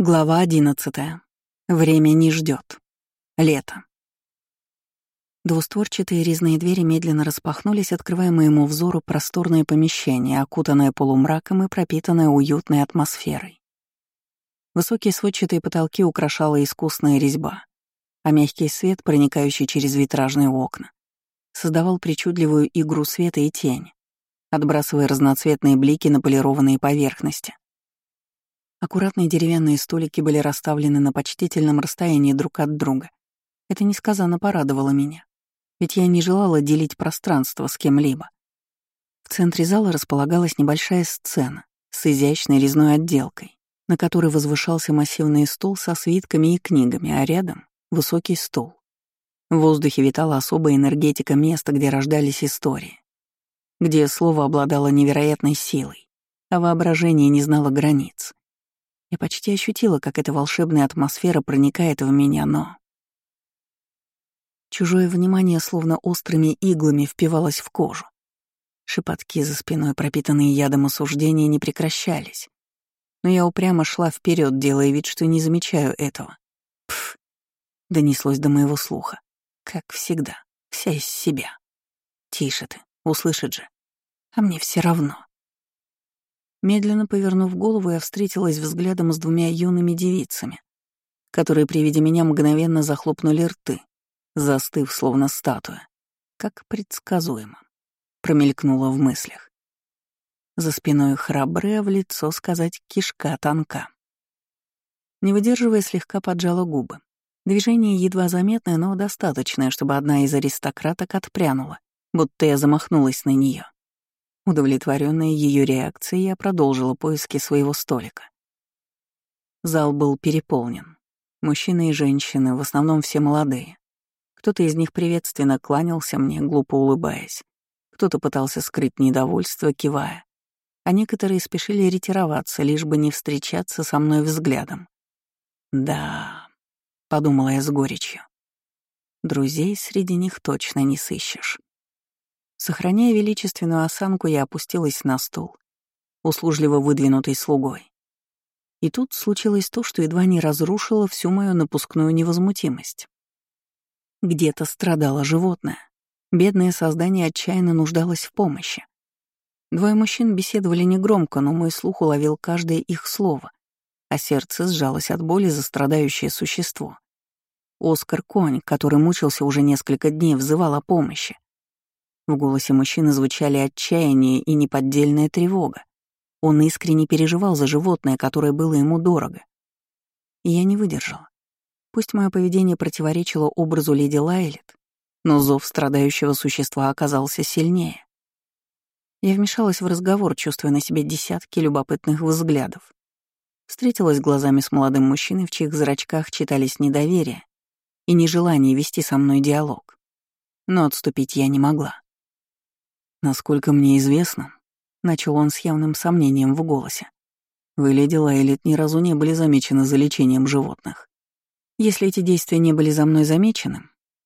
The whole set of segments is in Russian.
Глава одиннадцатая. Время не ждет. Лето. Двустворчатые резные двери медленно распахнулись, открывая моему взору просторное помещение, окутанное полумраком и пропитанное уютной атмосферой. Высокие сводчатые потолки украшала искусная резьба, а мягкий свет, проникающий через витражные окна, создавал причудливую игру света и тени, отбрасывая разноцветные блики на полированные поверхности. Аккуратные деревянные столики были расставлены на почтительном расстоянии друг от друга. Это несказанно порадовало меня, ведь я не желала делить пространство с кем-либо. В центре зала располагалась небольшая сцена с изящной резной отделкой, на которой возвышался массивный стол со свитками и книгами, а рядом — высокий стул. В воздухе витала особая энергетика места, где рождались истории, где слово обладало невероятной силой, а воображение не знало границ. Я почти ощутила, как эта волшебная атмосфера проникает в меня, но... Чужое внимание словно острыми иглами впивалось в кожу. Шепотки за спиной, пропитанные ядом осуждения, не прекращались. Но я упрямо шла вперед, делая вид, что не замечаю этого. Пф, донеслось до моего слуха. Как всегда, вся из себя. Тише ты, услышит же. А мне все равно. Медленно повернув голову, я встретилась взглядом с двумя юными девицами, которые при виде меня мгновенно захлопнули рты, застыв, словно статуя. Как предсказуемо. Промелькнула в мыслях. За спиной храбрая в лицо сказать кишка тонка. Не выдерживая, слегка поджала губы. Движение едва заметное, но достаточное, чтобы одна из аристократок отпрянула, будто я замахнулась на нее. Удовлетворенная ее реакцией, я продолжила поиски своего столика. Зал был переполнен. Мужчины и женщины, в основном все молодые. Кто-то из них приветственно кланялся мне, глупо улыбаясь. Кто-то пытался скрыть недовольство, кивая. А некоторые спешили ретироваться, лишь бы не встречаться со мной взглядом. «Да», — подумала я с горечью. «Друзей среди них точно не сыщешь». Сохраняя величественную осанку, я опустилась на стул, услужливо выдвинутый слугой. И тут случилось то, что едва не разрушило всю мою напускную невозмутимость. Где-то страдало животное. Бедное создание отчаянно нуждалось в помощи. Двое мужчин беседовали негромко, но мой слух уловил каждое их слово, а сердце сжалось от боли за страдающее существо. Оскар Конь, который мучился уже несколько дней, взывал о помощи. В голосе мужчины звучали отчаяние и неподдельная тревога. Он искренне переживал за животное, которое было ему дорого. И я не выдержала. Пусть мое поведение противоречило образу леди Лайлет, но зов страдающего существа оказался сильнее. Я вмешалась в разговор, чувствуя на себе десятки любопытных взглядов. Встретилась глазами с молодым мужчиной, в чьих зрачках читались недоверие и нежелание вести со мной диалог. Но отступить я не могла. Насколько мне известно, начал он с явным сомнением в голосе. Вы, леди Лайлет, ни разу не были замечены за лечением животных. Если эти действия не были за мной замечены,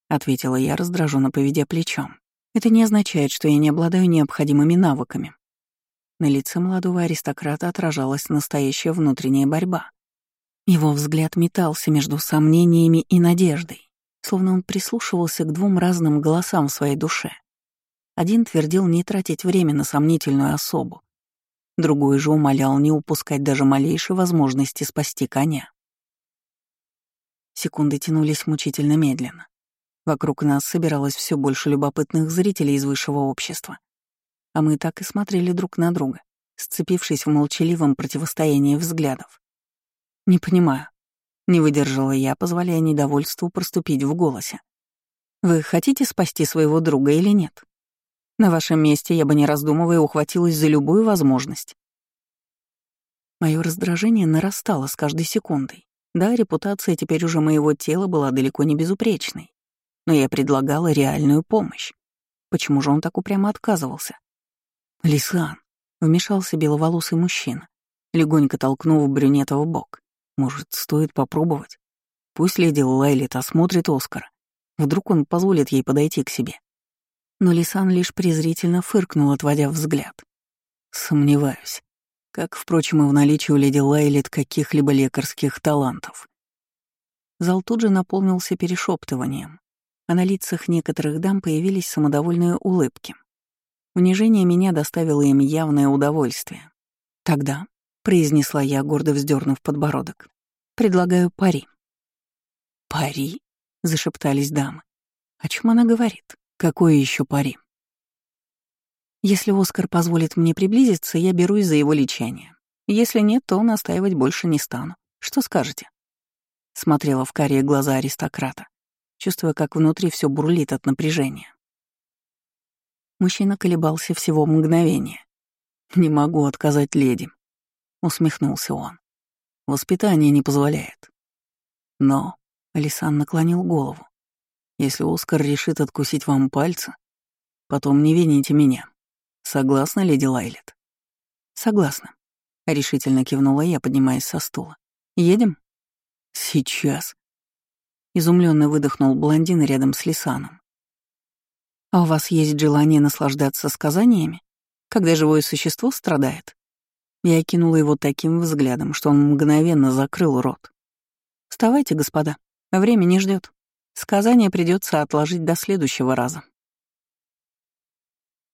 ответила я, раздраженно поведя плечом, это не означает, что я не обладаю необходимыми навыками. На лице молодого аристократа отражалась настоящая внутренняя борьба. Его взгляд метался между сомнениями и надеждой, словно он прислушивался к двум разным голосам в своей душе. Один твердил не тратить время на сомнительную особу. Другой же умолял не упускать даже малейшей возможности спасти коня. Секунды тянулись мучительно медленно. Вокруг нас собиралось все больше любопытных зрителей из высшего общества. А мы так и смотрели друг на друга, сцепившись в молчаливом противостоянии взглядов. «Не понимаю», — не выдержала я, позволяя недовольству проступить в голосе. «Вы хотите спасти своего друга или нет?» На вашем месте я бы не раздумывая ухватилась за любую возможность. Мое раздражение нарастало с каждой секундой. Да, репутация теперь уже моего тела была далеко не безупречной. Но я предлагала реальную помощь. Почему же он так упрямо отказывался? «Лисан», — вмешался беловолосый мужчина, легонько толкнув брюнета в бок. «Может, стоит попробовать? Пусть леди Лайлит осмотрит Оскара. Вдруг он позволит ей подойти к себе но Лисан лишь презрительно фыркнул, отводя взгляд. «Сомневаюсь», Как, впрочем, и в наличии у леди Лайлет каких-либо лекарских талантов. Зал тут же наполнился перешептыванием, а на лицах некоторых дам появились самодовольные улыбки. Унижение меня доставило им явное удовольствие. «Тогда», — произнесла я, гордо вздернув подбородок, — «предлагаю пари». «Пари?» — зашептались дамы. «О чем она говорит? Какое еще пари?» «Если Оскар позволит мне приблизиться, я берусь за его лечение. Если нет, то настаивать больше не стану. Что скажете?» Смотрела в карие глаза аристократа чувствуя, как внутри все бурлит от напряжения. Мужчина колебался всего мгновение. «Не могу отказать леди», — усмехнулся он. «Воспитание не позволяет». Но Алисан наклонил голову. «Если Оскар решит откусить вам пальцы, потом не вините меня. Согласна, леди Лайлет?» «Согласна», — решительно кивнула я, поднимаясь со стула. «Едем?» «Сейчас», Изумленно выдохнул блондин рядом с Лисаном. «А у вас есть желание наслаждаться сказаниями, когда живое существо страдает?» Я кинула его таким взглядом, что он мгновенно закрыл рот. «Вставайте, господа, время не ждет. Сказание придется отложить до следующего раза».